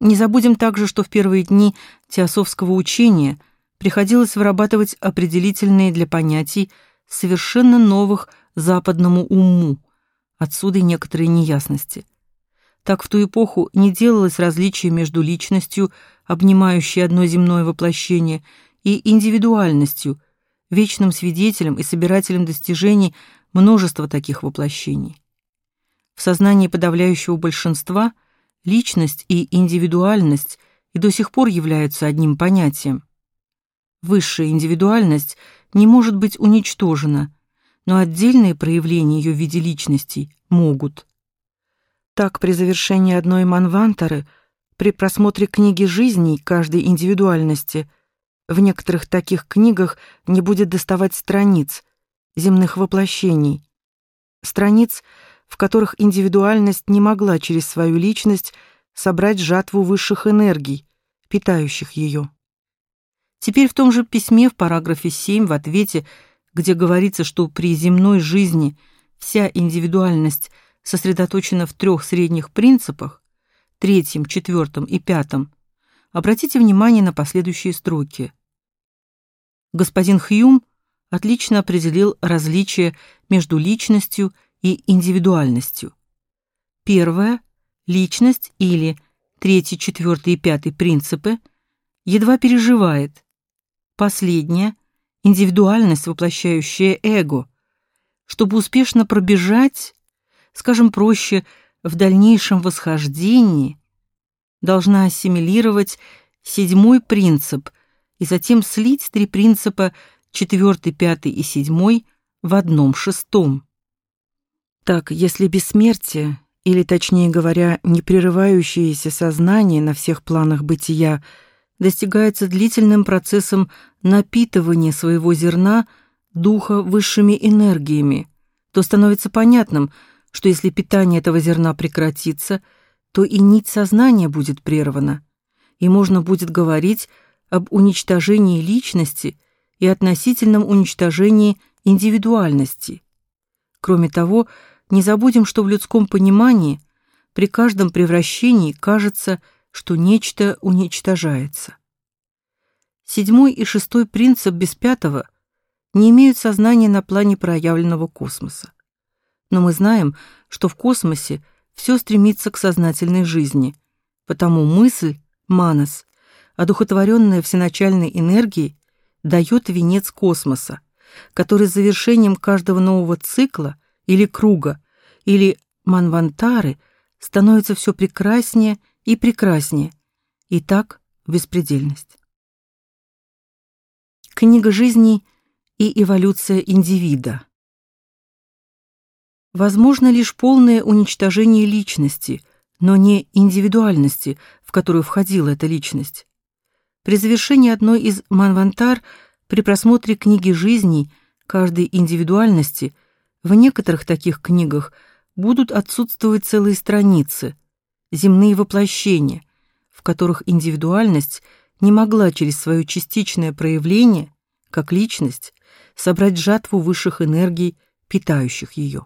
Не забудем также, что в первые дни теософского учения приходилось вырабатывать определительные для понятий совершенно новых западному уму, отсюда и некоторые неясности. Так в ту эпоху не делалось различия между личностью, обнимающей одно земное воплощение, и индивидуальностью, вечным свидетелем и собирателем достижений множества таких воплощений. В сознании подавляющего большинства личность и индивидуальность и до сих пор являются одним понятием. Высшая индивидуальность не может быть уничтожена, но отдельные проявления ее в виде личностей могут. Так, при завершении одной манвантары, при просмотре книги жизней каждой индивидуальности, в некоторых таких книгах не будет доставать страниц, земных воплощений, страниц, в которых индивидуальность не могла через свою личность собрать жатву высших энергий, питающих ее. Теперь в том же письме в параграфе 7 в ответе, где говорится, что при земной жизни вся индивидуальность сосредоточена в трех средних принципах, третьем, четвертом и пятом, обратите внимание на последующие строки. Господин Хьюм отлично определил различие между личностью и индивидуальностью. Первое – личность или третий, четвертый и пятый принципы едва переживает. Последнее – индивидуальность, воплощающая эго. Чтобы успешно пробежать, скажем проще, в дальнейшем восхождении, должна ассимилировать седьмой принцип и затем слить три принципа четвертый, пятый и седьмой в одном шестом. Так, если бессмертие, или точнее говоря, непрерывающееся сознание на всех планах бытия достигается длительным процессом напитывания своего зерна духа высшими энергиями, то становится понятным, что если питание этого зерна прекратится, то и нить сознания будет прервана, и можно будет говорить об уничтожении личности и относительном уничтожении индивидуальности. Кроме того, не забудем, что в людском понимании при каждом превращении кажется, что нечто уничтожается. Седьмой и шестой принцип без пятого не имеют сознания на плане проявленного космоса. Но мы знаем, что в космосе все стремится к сознательной жизни, потому мысль, манас, одухотворенная всеначальной энергией, дает венец космоса, который завершением каждого нового цикла – или круга, или манвантары становится все прекраснее и прекраснее, и так беспредельность. Книга жизни и эволюция индивида. Возможно лишь полное уничтожение личности, но не индивидуальности, в которую входила эта личность. При завершении одной из манвантар, при просмотре книги жизней, каждой индивидуальности – в некоторых таких книгах будут отсутствовать целые страницы, земные воплощения, в которых индивидуальность не могла через свое частичное проявление, как личность, собрать жатву высших энергий, питающих ее.